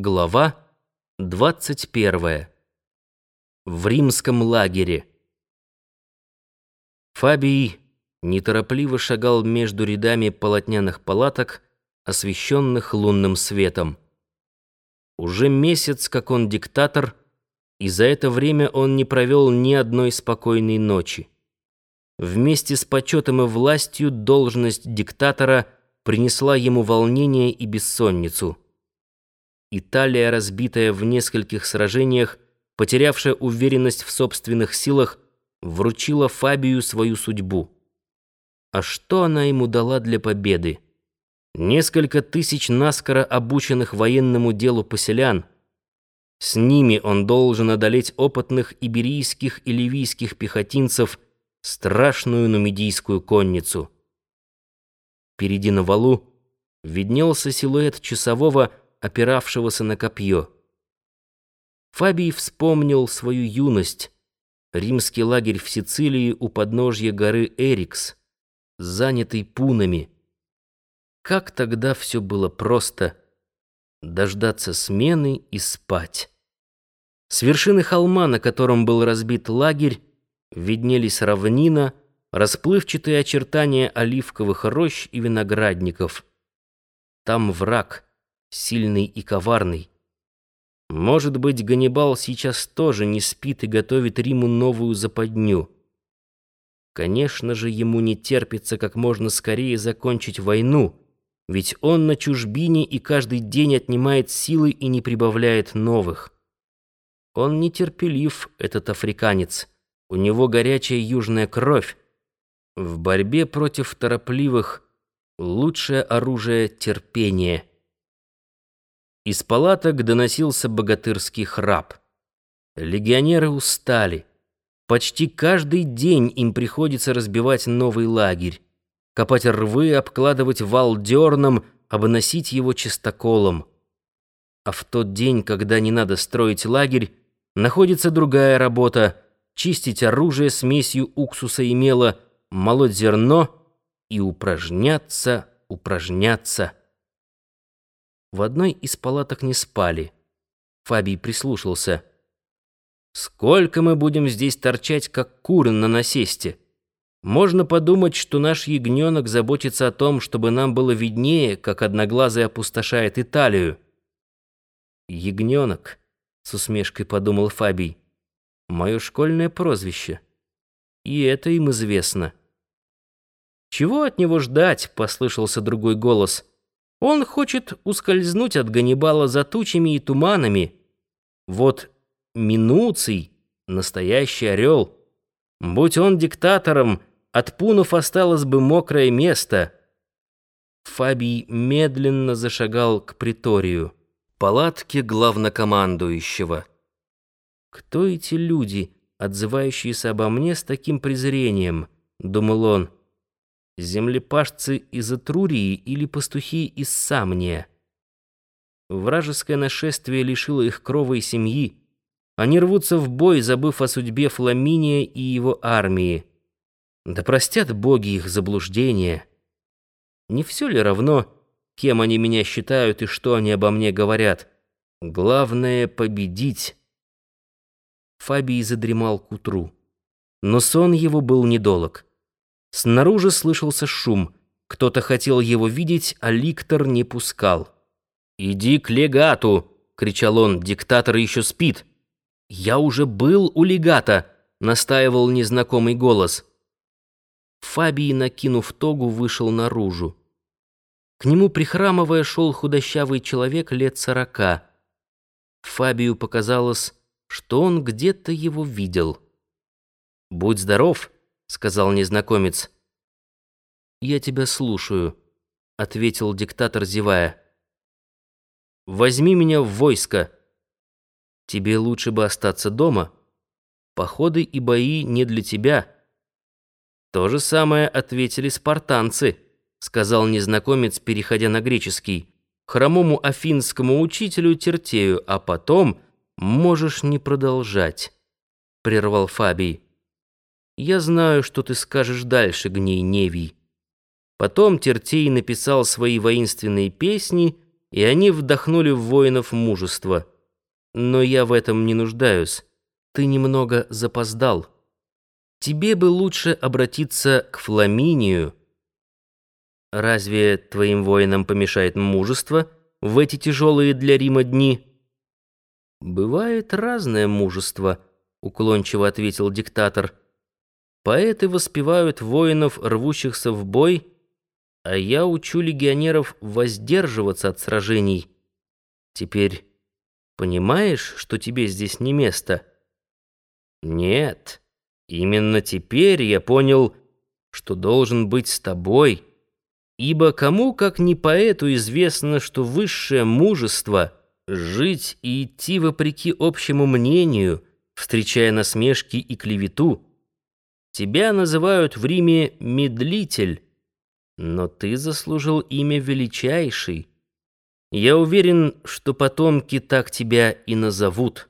Глава 21. В римском лагере. Фабий неторопливо шагал между рядами полотняных палаток, освещенных лунным светом. Уже месяц, как он диктатор, и за это время он не провел ни одной спокойной ночи. Вместе с почетом и властью должность диктатора принесла ему волнение и бессонницу. Италия, разбитая в нескольких сражениях, потерявшая уверенность в собственных силах, вручила Фабию свою судьбу. А что она ему дала для победы? Несколько тысяч наскоро обученных военному делу поселян. С ними он должен одолеть опытных иберийских и ливийских пехотинцев, страшную нумидийскую конницу. Впереди на валу виднелся силуэт часового, опиравшегося на копье. Фабий вспомнил свою юность, римский лагерь в Сицилии у подножья горы Эрикс, занятый пунами. Как тогда все было просто дождаться смены и спать. С вершины холма, на котором был разбит лагерь, виднелись равнина, расплывчатые очертания оливковых рощ и виноградников. Там враг — сильный и коварный. Может быть, Ганнибал сейчас тоже не спит и готовит Риму новую западню. Конечно же, ему не терпится как можно скорее закончить войну, ведь он на чужбине и каждый день отнимает силы и не прибавляет новых. Он нетерпелив, этот африканец. У него горячая южная кровь. В борьбе против торопливых лучшее оружие — терпение — из палаток доносился богатырский храп. Легионеры устали. Почти каждый день им приходится разбивать новый лагерь, копать рвы, обкладывать вал дерном, обносить его чистоколом. А в тот день, когда не надо строить лагерь, находится другая работа — чистить оружие смесью уксуса и мела, молоть зерно и упражняться, упражняться. В одной из палаток не спали. Фабий прислушался. «Сколько мы будем здесь торчать, как куры на насесте? Можно подумать, что наш ягненок заботится о том, чтобы нам было виднее, как одноглазый опустошает Италию». «Ягненок», — с усмешкой подумал Фабий, — «мое школьное прозвище. И это им известно». «Чего от него ждать?» — послышался другой голос — он хочет ускользнуть от Ганнибала за тучами и туманами. Вот Минуций — настоящий орел. Будь он диктатором, от пунов осталось бы мокрое место. Фабий медленно зашагал к приторию, палатке главнокомандующего. «Кто эти люди, отзывающиеся обо мне с таким презрением?» — думал он землепашцы из Этрурии или пастухи из Самния. Вражеское нашествие лишило их крова и семьи. Они рвутся в бой, забыв о судьбе Фламиния и его армии. Да простят боги их заблуждение. Не все ли равно, кем они меня считают и что они обо мне говорят? Главное — победить. Фабий задремал к утру. Но сон его был недолг. Снаружи слышался шум. Кто-то хотел его видеть, а ликтор не пускал. «Иди к легату!» — кричал он. «Диктатор еще спит!» «Я уже был у легата!» — настаивал незнакомый голос. Фабий, накинув тогу, вышел наружу. К нему, прихрамывая, шел худощавый человек лет сорока. Фабию показалось, что он где-то его видел. «Будь здоров!» — сказал незнакомец. «Я тебя слушаю», — ответил диктатор, зевая. «Возьми меня в войско. Тебе лучше бы остаться дома. Походы и бои не для тебя». «То же самое ответили спартанцы», — сказал незнакомец, переходя на греческий, хромому афинскому учителю Тертею, а потом можешь не продолжать», — прервал Фабий. Я знаю, что ты скажешь дальше, гней Невий. Потом Тертей написал свои воинственные песни, и они вдохнули в воинов мужество. Но я в этом не нуждаюсь. Ты немного запоздал. Тебе бы лучше обратиться к Фламинию. Разве твоим воинам помешает мужество в эти тяжелые для Рима дни? Бывает разное мужество, уклончиво ответил диктатор. Поэты воспевают воинов, рвущихся в бой, а я учу легионеров воздерживаться от сражений. Теперь понимаешь, что тебе здесь не место? Нет, именно теперь я понял, что должен быть с тобой, ибо кому, как не поэту, известно, что высшее мужество — жить и идти вопреки общему мнению, встречая насмешки и клевету. Тебя называют в Риме «медлитель», но ты заслужил имя величайший. Я уверен, что потомки так тебя и назовут».